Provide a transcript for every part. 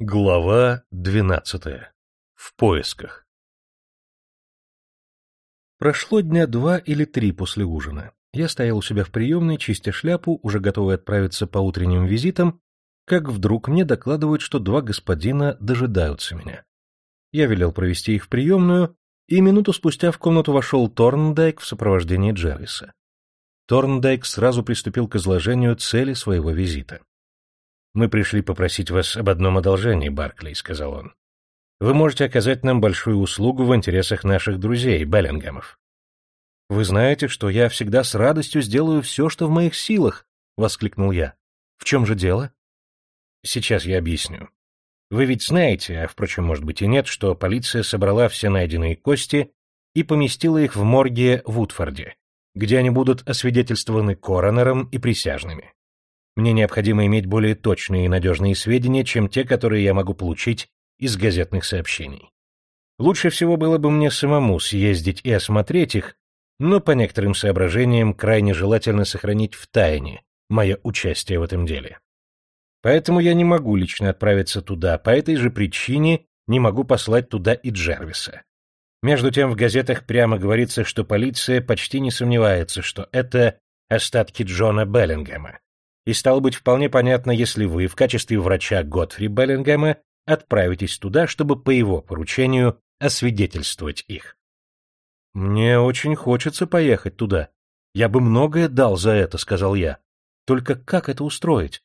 Глава двенадцатая. В поисках. Прошло дня два или три после ужина. Я стоял у себя в приемной, чистя шляпу, уже готовый отправиться по утренним визитам, как вдруг мне докладывают, что два господина дожидаются меня. Я велел провести их в приемную, и минуту спустя в комнату вошел Торндайк в сопровождении Джервиса. Торндайк сразу приступил к изложению цели своего визита. «Мы пришли попросить вас об одном одолжении, Барклey», — сказал он. «Вы можете оказать нам большую услугу в интересах наших друзей, Беллингемов». «Вы знаете, что я всегда с радостью сделаю все, что в моих силах», — воскликнул я. «В чем же дело?» «Сейчас я объясню. Вы ведь знаете, а, впрочем, может быть и нет, что полиция собрала все найденные кости и поместила их в морге в Утфорде, где они будут освидетельствованы коронером и присяжными. Мне необходимо иметь более точные и надежные сведения, чем те, которые я могу получить из газетных сообщений. Лучше всего было бы мне самому съездить и осмотреть их, но по некоторым соображениям крайне желательно сохранить в тайне мое участие в этом деле. Поэтому я не могу лично отправиться туда, по этой же причине не могу послать туда и Джервиса. Между тем в газетах прямо говорится, что полиция почти не сомневается, что это остатки Джона Беллингема, и стало быть вполне понятно, если вы в качестве врача Готфри Беллингема отправитесь туда, чтобы по его поручению освидетельствовать их. «Мне очень хочется поехать туда. Я бы многое дал за это», — сказал я. «Только как это устроить?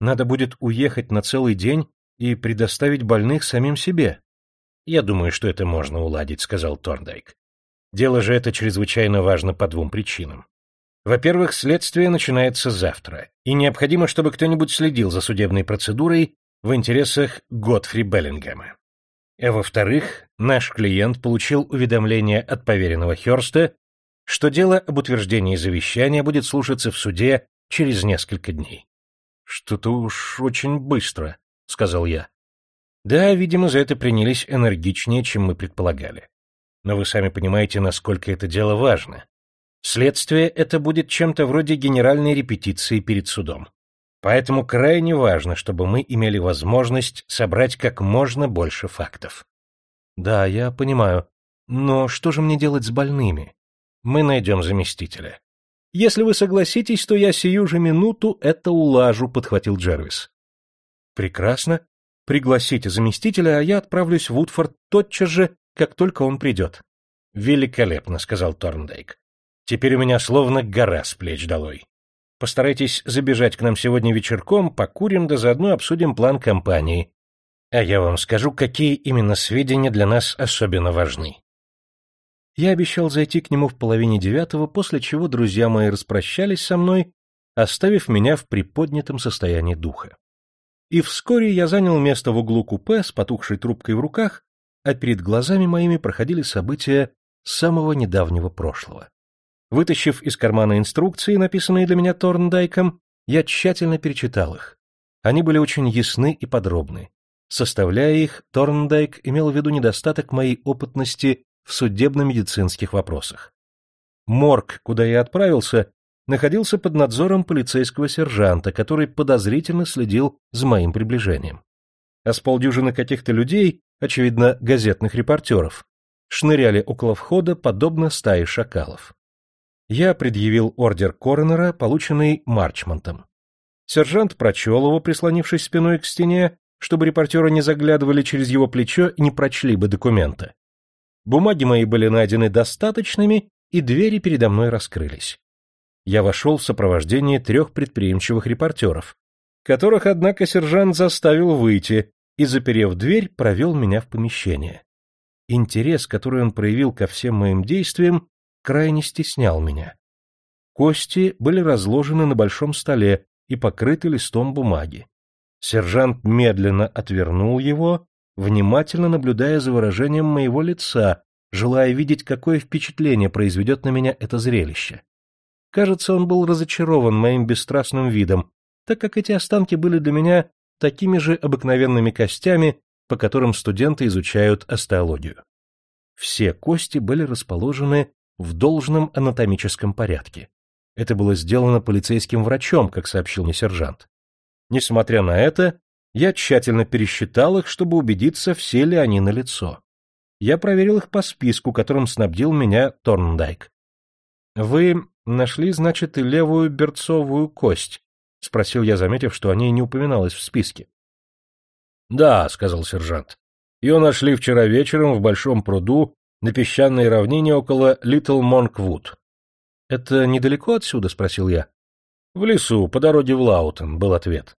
Надо будет уехать на целый день и предоставить больных самим себе». «Я думаю, что это можно уладить», — сказал Торндайк. «Дело же это чрезвычайно важно по двум причинам. Во-первых, следствие начинается завтра, и необходимо, чтобы кто-нибудь следил за судебной процедурой в интересах Готфри Беллингема. А во-вторых, наш клиент получил уведомление от поверенного Хёрста, что дело об утверждении завещания будет слушаться в суде через несколько дней. «Что-то уж очень быстро», — сказал я. «Да, видимо, за это принялись энергичнее, чем мы предполагали. Но вы сами понимаете, насколько это дело важно. Следствие это будет чем-то вроде генеральной репетиции перед судом. Поэтому крайне важно, чтобы мы имели возможность собрать как можно больше фактов. Да, я понимаю. Но что же мне делать с больными? Мы найдем заместителя. Если вы согласитесь, то я сию же минуту это улажу, подхватил Джервис. Прекрасно. Пригласите заместителя, а я отправлюсь в Утфорд тотчас же, как только он придет. Великолепно, сказал Торндейк. Теперь у меня словно гора с плеч долой. Постарайтесь забежать к нам сегодня вечерком, покурим да заодно обсудим план компании. А я вам скажу, какие именно сведения для нас особенно важны. Я обещал зайти к нему в половине девятого, после чего друзья мои распрощались со мной, оставив меня в приподнятом состоянии духа. И вскоре я занял место в углу купе с потухшей трубкой в руках, а перед глазами моими проходили события самого недавнего прошлого. Вытащив из кармана инструкции, написанные для меня Торндайком, я тщательно перечитал их. Они были очень ясны и подробны. Составляя их, Торндайк имел в виду недостаток моей опытности в судебно-медицинских вопросах. Морг, куда я отправился, находился под надзором полицейского сержанта, который подозрительно следил за моим приближением. А с полдюжины каких-то людей, очевидно, газетных репортеров, шныряли около входа, подобно стае шакалов я предъявил ордер коронера, полученный Марчмонтом. Сержант прочел его, прислонившись спиной к стене, чтобы репортеры не заглядывали через его плечо и не прочли бы документа. Бумаги мои были найдены достаточными, и двери передо мной раскрылись. Я вошел в сопровождении трех предприимчивых репортеров, которых, однако, сержант заставил выйти и, заперев дверь, провел меня в помещение. Интерес, который он проявил ко всем моим действиям, крайне стеснял меня. Кости были разложены на большом столе и покрыты листом бумаги. Сержант медленно отвернул его, внимательно наблюдая за выражением моего лица, желая видеть, какое впечатление произведет на меня это зрелище. Кажется, он был разочарован моим бесстрастным видом, так как эти останки были для меня такими же обыкновенными костями, по которым студенты изучают остеологию. Все кости были расположены в должном анатомическом порядке. Это было сделано полицейским врачом, как сообщил мне сержант. Несмотря на это, Я тщательно пересчитал их, чтобы убедиться, все ли они на лицо. Я проверил их по списку, которым снабдил меня Торндайк. Вы нашли, значит, и левую берцовую кость? — спросил я, заметив, что о ней не упоминалось в списке. — Да, — сказал сержант. — Ее нашли вчера вечером в большом пруду на песчаной равнине около Литл Монквуд. — Это недалеко отсюда? — спросил я. — В лесу, по дороге в Лаутон, — был ответ.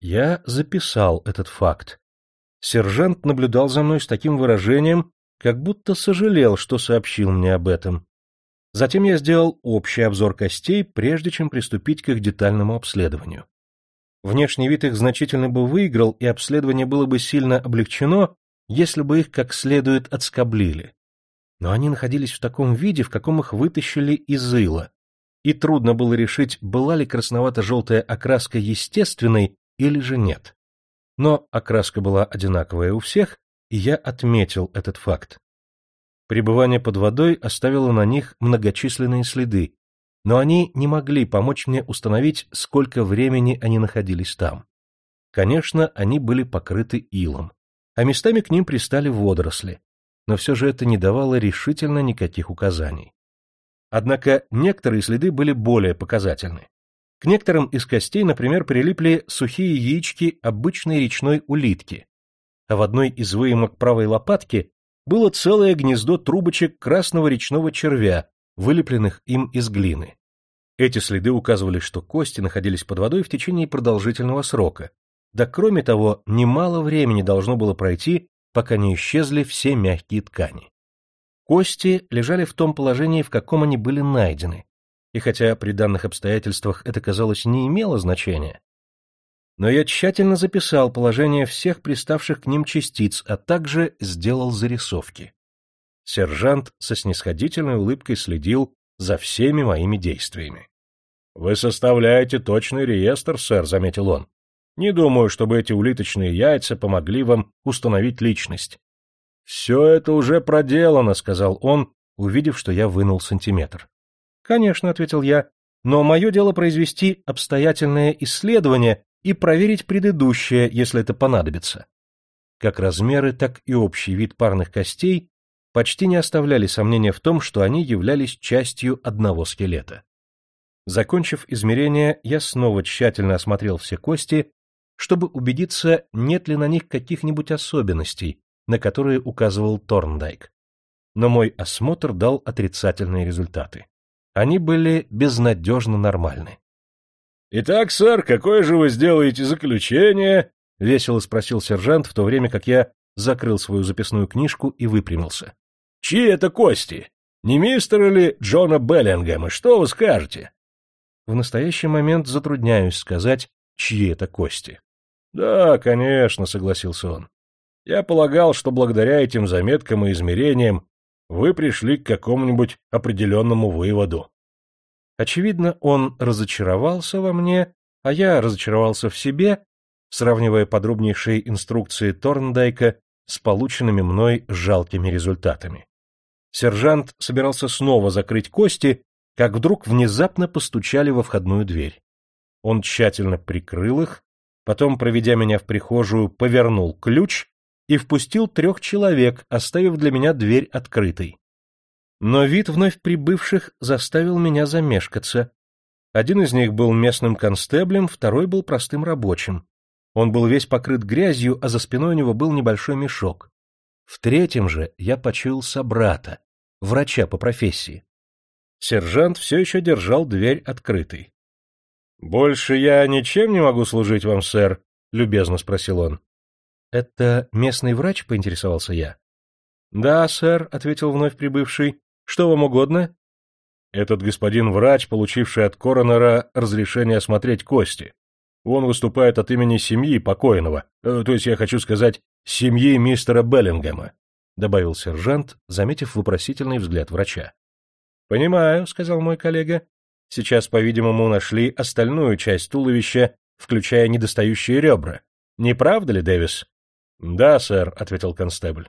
Я записал этот факт. Сержант наблюдал за мной с таким выражением, как будто сожалел, что сообщил мне об этом. Затем я сделал общий обзор костей, прежде чем приступить к их детальному обследованию. Внешний вид их значительно бы выиграл, и обследование было бы сильно облегчено, если бы их как следует отскоблили. Но они находились в таком виде, в каком их вытащили из ила, и трудно было решить, была ли красновато-желтая окраска естественной или же нет. Но окраска была одинаковая у всех, и я отметил этот факт. Пребывание под водой оставило на них многочисленные следы, но они не могли помочь мне установить, сколько времени они находились там. Конечно, они были покрыты илом, а местами к ним пристали водоросли, но все же это не давало решительно никаких указаний. Однако некоторые следы были более показательны. К некоторым из костей, например, прилипли сухие яички обычной речной улитки, а в одной из выемок правой лопатки было целое гнездо трубочек красного речного червя, вылепленных им из глины. Эти следы указывали, что кости находились под водой в течение продолжительного срока. Да кроме того, немало времени должно было пройти, пока не исчезли все мягкие ткани. Кости лежали в том положении, в каком они были найдены, и хотя при данных обстоятельствах это, казалось, не имело значения, но я тщательно записал положение всех приставших к ним частиц, а также сделал зарисовки. Сержант со снисходительной улыбкой следил за всеми моими действиями. — Вы составляете точный реестр, сэр, — заметил он. — Не думаю, чтобы эти улиточные яйца помогли вам установить личность. — Все это уже проделано, — сказал он, увидев, что я вынул сантиметр. — Конечно, — ответил я, — но мое дело произвести обстоятельное исследование и проверить предыдущее, если это понадобится. Как размеры, так и общий вид парных костей почти не оставляли сомнения в том, что они являлись частью одного скелета. Закончив измерение, я снова тщательно осмотрел все кости, чтобы убедиться, нет ли на них каких-нибудь особенностей, на которые указывал Торндайк. Но мой осмотр дал отрицательные результаты. Они были безнадежно нормальны. «Итак, сэр, какое же вы сделаете заключение?» — весело спросил сержант, в то время как я закрыл свою записную книжку и выпрямился. «Чьи это кости? Не мистера ли Джона Беллингема? Что вы скажете?» В настоящий момент затрудняюсь сказать, чьи это кости. «Да, конечно», — согласился он. «Я полагал, что благодаря этим заметкам и измерениям вы пришли к какому-нибудь определенному выводу. Очевидно, он разочаровался во мне, а я разочаровался в себе, сравнивая подробнейшие инструкции Торндайка с полученными мной жалкими результатами. Сержант собирался снова закрыть кости, как вдруг внезапно постучали во входную дверь. Он тщательно прикрыл их, потом, проведя меня в прихожую, повернул ключ и впустил трех человек, оставив для меня дверь открытой. Но вид вновь прибывших заставил меня замешкаться. Один из них был местным констеблем, второй был простым рабочим. Он был весь покрыт грязью, а за спиной у него был небольшой мешок. В третьем же я почуял собрата, врача по профессии. Сержант все еще держал дверь открытой. — Больше я ничем не могу служить вам, сэр? — любезно спросил он. — Это местный врач? — поинтересовался я. — Да, сэр, — ответил вновь прибывший. Что вам угодно? Этот господин врач, получивший от коронера разрешение осмотреть кости. Он выступает от имени семьи покойного, э, то есть я хочу сказать, семьи мистера Беллингема, добавил сержант, заметив вопросительный взгляд врача. Понимаю, сказал мой коллега. Сейчас, по-видимому, нашли остальную часть туловища, включая недостающие ребра. Не правда ли, Дэвис? Да, сэр, ответил констебль.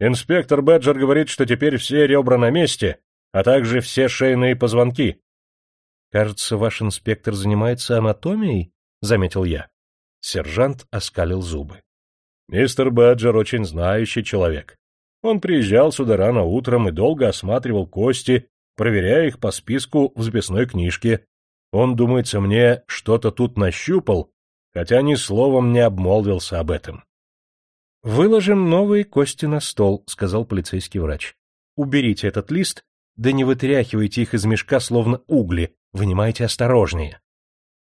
Инспектор Бэджер говорит, что теперь все ребра на месте, а также все шейные позвонки. — Кажется, ваш инспектор занимается анатомией, — заметил я. Сержант оскалил зубы. Мистер Бэджер очень знающий человек. Он приезжал сюда рано утром и долго осматривал кости, проверяя их по списку в записной книжке. Он, думается мне, что-то тут нащупал, хотя ни словом не обмолвился об этом. — Выложим новые кости на стол, — сказал полицейский врач. — Уберите этот лист, да не вытряхивайте их из мешка, словно угли, вынимайте осторожнее.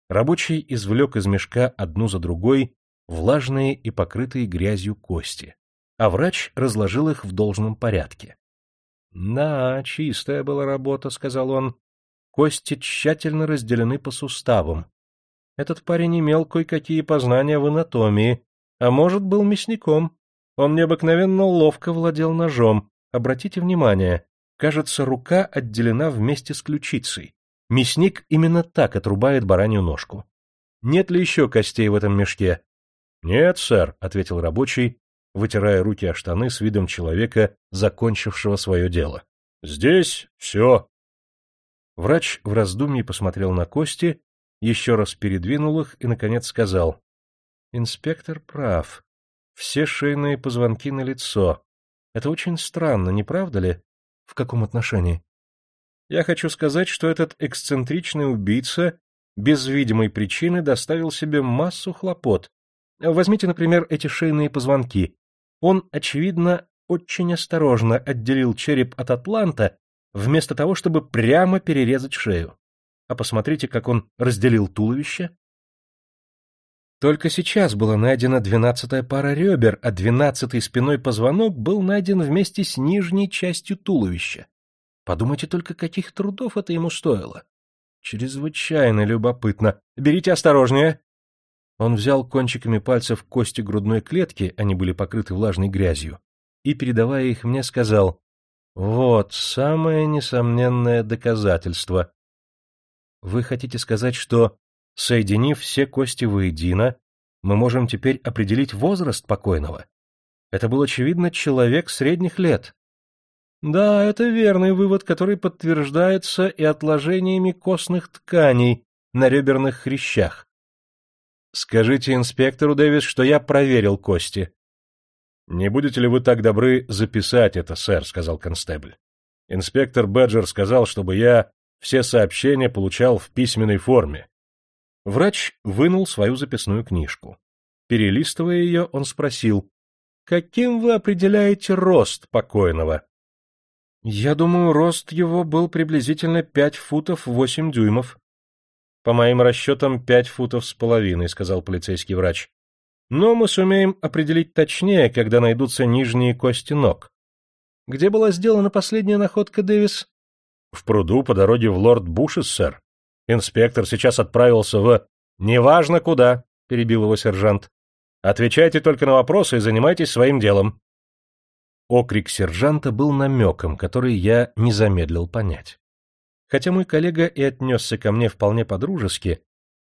Рабочий извлек из мешка одну за другой влажные и покрытые грязью кости, а врач разложил их в должном порядке. — Да, чистая была работа, — сказал он. Кости тщательно разделены по суставам. Этот парень имел кое-какие познания в анатомии, а может, был мясником. Он необыкновенно ловко владел ножом. Обратите внимание, кажется, рука отделена вместе с ключицей. Мясник именно так отрубает баранью ножку. Нет ли еще костей в этом мешке? — Нет, сэр, — ответил рабочий, вытирая руки о штаны с видом человека, закончившего свое дело. — Здесь все. Врач в раздумье посмотрел на кости, еще раз передвинул их и, наконец, сказал. — Инспектор прав. Все шейные позвонки на лицо. Это очень странно, не правда ли? — В каком отношении? Я хочу сказать, что этот эксцентричный убийца без видимой причины доставил себе массу хлопот. Возьмите, например, эти шейные позвонки. Он, очевидно, очень осторожно отделил череп от атланта, вместо того, чтобы прямо перерезать шею. А посмотрите, как он разделил туловище. Только сейчас была найдена двенадцатая пара ребер, а двенадцатый спиной позвонок был найден вместе с нижней частью туловища. Подумайте только, каких трудов это ему стоило. Чрезвычайно любопытно. Берите осторожнее. Он взял кончиками пальцев кости грудной клетки, они были покрыты влажной грязью, и, передавая их мне, сказал, «Вот самое несомненное доказательство. Вы хотите сказать, что, соединив все кости воедино, мы можем теперь определить возраст покойного? Это был, очевидно, человек средних лет. Да, это верный вывод, который подтверждается и отложениями костных тканей на реберных хрящах. Скажите инспектору, Дэвис, что я проверил кости. Не будете ли вы так добры записать это, сэр, сказал констебль. Инспектор Бэджер сказал, чтобы я все сообщения получал в письменной форме. Врач вынул свою записную книжку. Перелистывая ее, он спросил, «Каким вы определяете рост покойного?» Я думаю, рост его был приблизительно пять футов восемь дюймов. По моим расчетам, пять футов с половиной, сказал полицейский врач. Но мы сумеем определить точнее, когда найдутся нижние кости ног. Где была сделана последняя находка, Дэвис? В пруду по дороге в лорд Бушес, сэр. Инспектор сейчас отправился в... Неважно куда, перебил его сержант. Отвечайте только на вопросы и занимайтесь своим делом. Окрик сержанта был намеком, который я не замедлил понять. Хотя мой коллега и отнесся ко мне вполне по-дружески,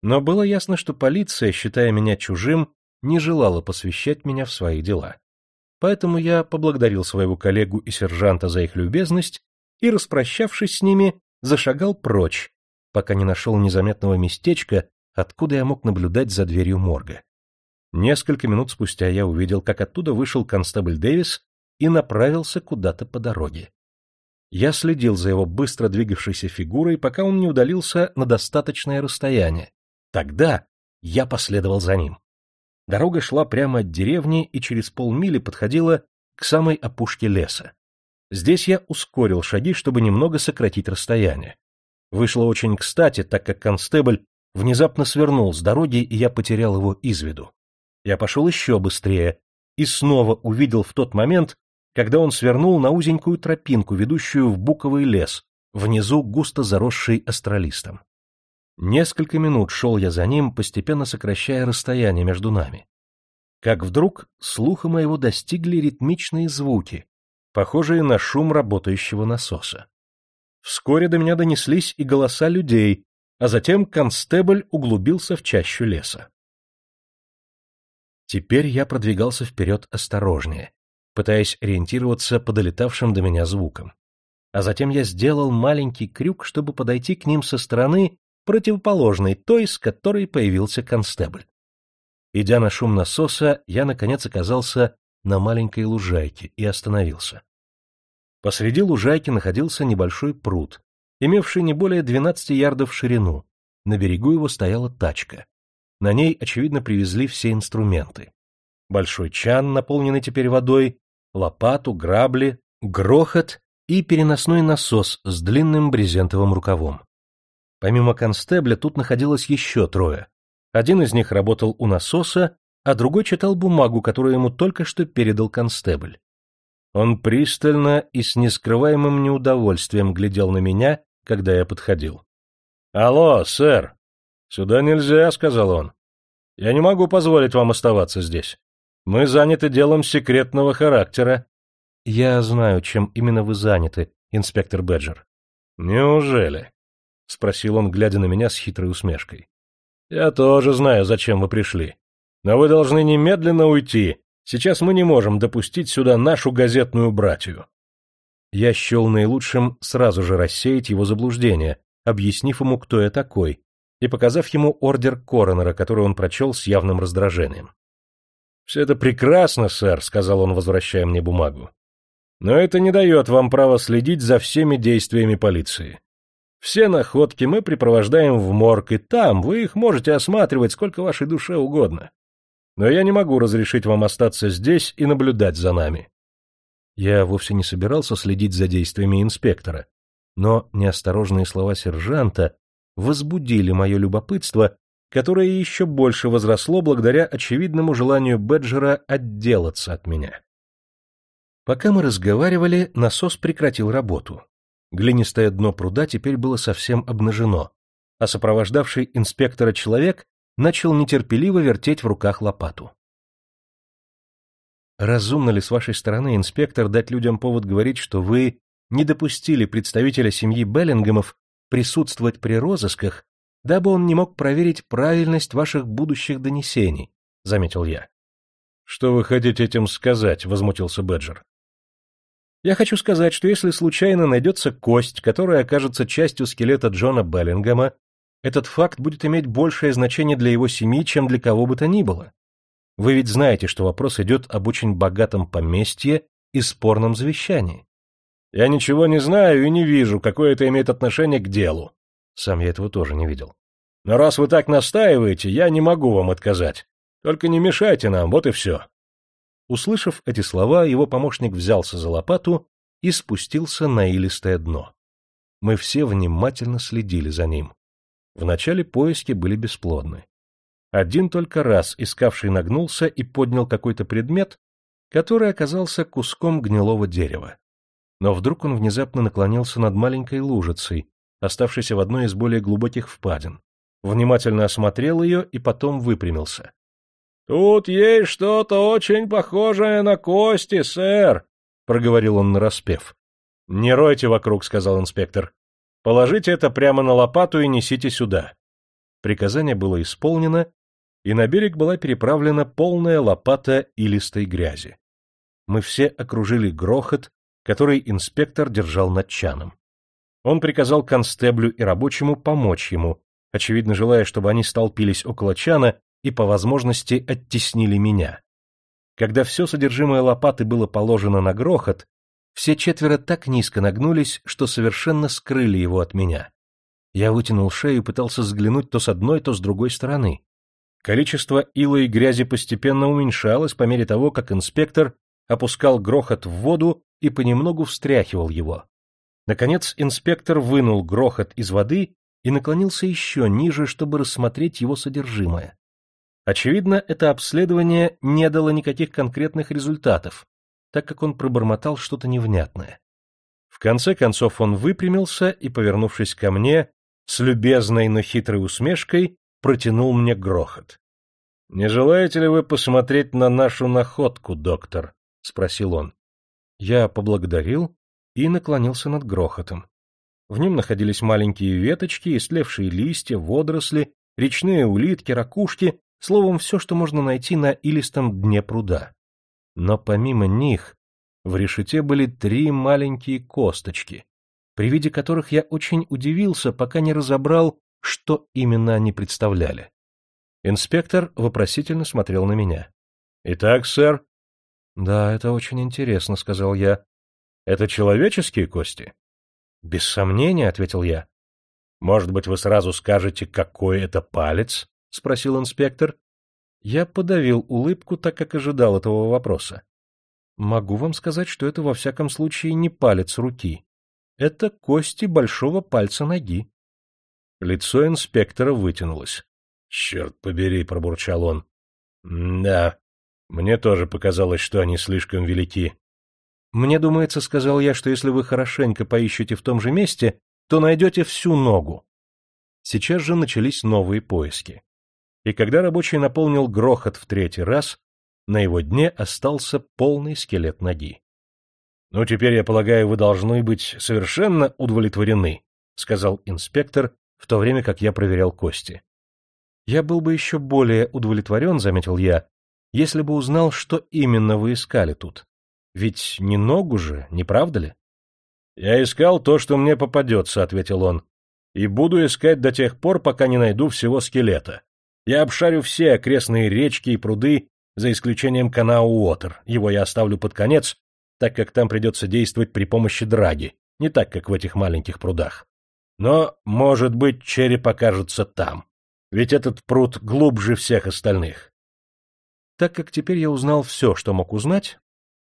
но было ясно, что полиция, считая меня чужим, не желала посвящать меня в свои дела. Поэтому я поблагодарил своего коллегу и сержанта за их любезность и, распрощавшись с ними, зашагал прочь, пока не нашел незаметного местечка, откуда я мог наблюдать за дверью морга. Несколько минут спустя я увидел, как оттуда вышел констебль Дэвис и направился куда-то по дороге. Я следил за его быстро двигавшейся фигурой, пока он не удалился на достаточное расстояние. Тогда я последовал за ним. Дорога шла прямо от деревни и через полмили подходила к самой опушке леса. Здесь я ускорил шаги, чтобы немного сократить расстояние. Вышло очень кстати, так как констебль внезапно свернул с дороги, и я потерял его из виду. Я пошел еще быстрее и снова увидел в тот момент, когда он свернул на узенькую тропинку, ведущую в буковый лес, внизу густо заросший астролистом. Несколько минут шел я за ним, постепенно сокращая расстояние между нами. Как вдруг слуха моего достигли ритмичные звуки, похожие на шум работающего насоса. Вскоре до меня донеслись и голоса людей, а затем констебль углубился в чащу леса. Теперь я продвигался вперед осторожнее, пытаясь ориентироваться по долетавшим до меня звукам. А затем я сделал маленький крюк, чтобы подойти к ним со стороны, противоположной той, с которой появился констебль. Идя на шум насоса, я, наконец, оказался на маленькой лужайке и остановился. Посреди лужайки находился небольшой пруд, имевший не более 12 ярдов в ширину. На берегу его стояла тачка. На ней, очевидно, привезли все инструменты. Большой чан, наполненный теперь водой, лопату, грабли, грохот и переносной насос с длинным брезентовым рукавом. Помимо констебля тут находилось еще трое. Один из них работал у насоса, а другой читал бумагу, которую ему только что передал констебль. Он пристально и с нескрываемым неудовольствием глядел на меня, когда я подходил. — Алло, сэр! — Сюда нельзя, — сказал он. — Я не могу позволить вам оставаться здесь. Мы заняты делом секретного характера. — Я знаю, чем именно вы заняты, инспектор Бэджер. — Неужели? — спросил он, глядя на меня с хитрой усмешкой. — Я тоже знаю, зачем вы пришли. Но вы должны немедленно уйти. Сейчас мы не можем допустить сюда нашу газетную братью. Я счел наилучшим сразу же рассеять его заблуждение, объяснив ему, кто я такой, и показав ему ордер коронера, который он прочел с явным раздражением. — Все это прекрасно, сэр, — сказал он, возвращая мне бумагу. — Но это не дает вам права следить за всеми действиями полиции. Все находки мы припровождаем в морг, и там вы их можете осматривать сколько вашей душе угодно. Но я не могу разрешить вам остаться здесь и наблюдать за нами. Я вовсе не собирался следить за действиями инспектора, но неосторожные слова сержанта возбудили мое любопытство которое еще больше возросло благодаря очевидному желанию Беджера отделаться от меня. Пока мы разговаривали, насос прекратил работу. Глинистое дно пруда теперь было совсем обнажено, а сопровождавший инспектора человек начал нетерпеливо вертеть в руках лопату. Разумно ли с вашей стороны, инспектор, дать людям повод говорить, что вы не допустили представителя семьи Беллингемов присутствовать при розысках дабы он не мог проверить правильность ваших будущих донесений, — заметил я. — Что вы хотите этим сказать? — возмутился Беджер. — Я хочу сказать, что если случайно найдется кость, которая окажется частью скелета Джона Беллингема, этот факт будет иметь большее значение для его семьи, чем для кого бы то ни было. Вы ведь знаете, что вопрос идет об очень богатом поместье и спорном завещании. Я ничего не знаю и не вижу, какое это имеет отношение к делу, сам я этого тоже не видел. Но раз вы так настаиваете, я не могу вам отказать. Только не мешайте нам, вот и все. Услышав эти слова, его помощник взялся за лопату и спустился на илистое дно. Мы все внимательно следили за ним. Вначале поиски были бесплодны. Один только раз искавший нагнулся и поднял какой-то предмет, который оказался куском гнилого дерева. Но вдруг он внезапно наклонился над маленькой лужицей, оставшийся в одной из более глубоких впадин, внимательно осмотрел ее и потом выпрямился. — Тут есть что-то очень похожее на кости, сэр, — проговорил он нараспев. — Не ройте вокруг, — сказал инспектор. — Положите это прямо на лопату и несите сюда. Приказание было исполнено, и на берег была переправлена полная лопата илистой грязи. Мы все окружили грохот, который инспектор держал над чаном. Он приказал констеблю и рабочему помочь ему, очевидно желая, чтобы они столпились около чана и по возможности оттеснили меня. Когда все содержимое лопаты было положено на грохот, все четверо так низко нагнулись, что совершенно скрыли его от меня. Я вытянул шею и пытался взглянуть то с одной, то с другой стороны. Количество ила и грязи постепенно уменьшалось по мере того, как инспектор опускал грохот в воду и понемногу встряхивал его. Наконец инспектор вынул грохот из воды и наклонился еще ниже, чтобы рассмотреть его содержимое. Очевидно, это обследование не дало никаких конкретных результатов, так как он пробормотал что-то невнятное. В конце концов он выпрямился и, повернувшись ко мне, с любезной, но хитрой усмешкой протянул мне грохот. — Не желаете ли вы посмотреть на нашу находку, доктор? — спросил он. Я поблагодарил и наклонился над грохотом. В нем находились маленькие веточки, истлевшие листья, водоросли, речные улитки, ракушки, словом, все, что можно найти на илистом дне пруда. Но помимо них в решете были три маленькие косточки, при виде которых я очень удивился, пока не разобрал, что именно они представляли. Инспектор вопросительно смотрел на меня. — Итак, сэр? — Да, это очень интересно, — сказал я. — Это человеческие кости? — Без сомнения, — ответил я. — Может быть, вы сразу скажете, какой это палец? — спросил инспектор. Я подавил улыбку, так как ожидал этого вопроса. — Могу вам сказать, что это во всяком случае не палец руки. Это кости большого пальца ноги. Лицо инспектора вытянулось. — Черт побери, — пробурчал он. — Да, мне тоже показалось, что они слишком велики. — Мне думается, — сказал я, — что если вы хорошенько поищете в том же месте, то найдете всю ногу. Сейчас же начались новые поиски. И когда рабочий наполнил грохот в третий раз, на его дне остался полный скелет ноги. — Ну, теперь, я полагаю, вы должны быть совершенно удовлетворены, — сказал инспектор, в то время как я проверял кости. Я был бы еще более удовлетворен, заметил я, если бы узнал, что именно вы искали тут. Ведь не ногу же, не правда ли? Я искал то, что мне попадется, ответил он, и буду искать до тех пор, пока не найду всего скелета. Я обшарю все окрестные речки и пруды, за исключением Канау-Уотер. Его я оставлю под конец, так как там придется действовать при помощи драги, не так, как в этих маленьких прудах. Но, может быть, череп окажется там. Ведь этот пруд глубже всех остальных. Так как теперь я узнал все, что мог узнать,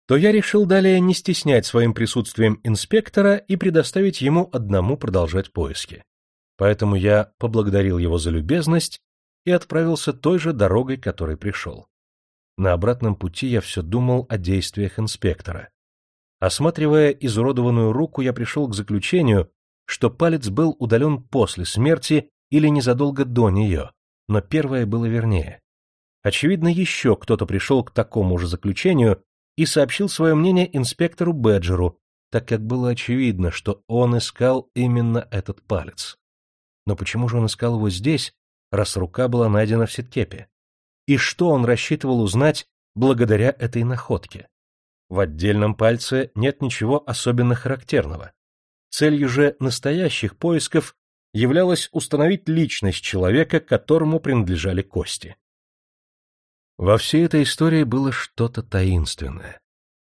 то я решил далее не стеснять своим присутствием инспектора и предоставить ему одному продолжать поиски. Поэтому я поблагодарил его за любезность и отправился той же дорогой, которой пришел. На обратном пути я все думал о действиях инспектора. Осматривая изуродованную руку, я пришел к заключению, что палец был удален после смерти или незадолго до нее, но первое было вернее. Очевидно, еще кто-то пришел к такому же заключению и сообщил свое мнение инспектору Бэджеру, так как было очевидно, что он искал именно этот палец. Но почему же он искал его здесь, раз рука была найдена в сеткепе? И что он рассчитывал узнать благодаря этой находке? В отдельном пальце нет ничего особенно характерного. Целью же настоящих поисков являлось установить личность человека, которому принадлежали кости. Во всей этой истории было что-то таинственное.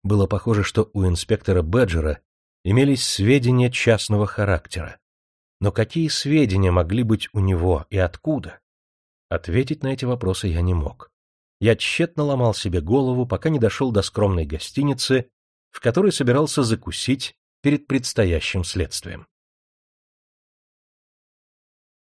Было похоже, что у инспектора Бэджера имелись сведения частного характера. Но какие сведения могли быть у него и откуда? Ответить на эти вопросы я не мог. Я тщетно ломал себе голову, пока не дошел до скромной гостиницы, в которой собирался закусить перед предстоящим следствием.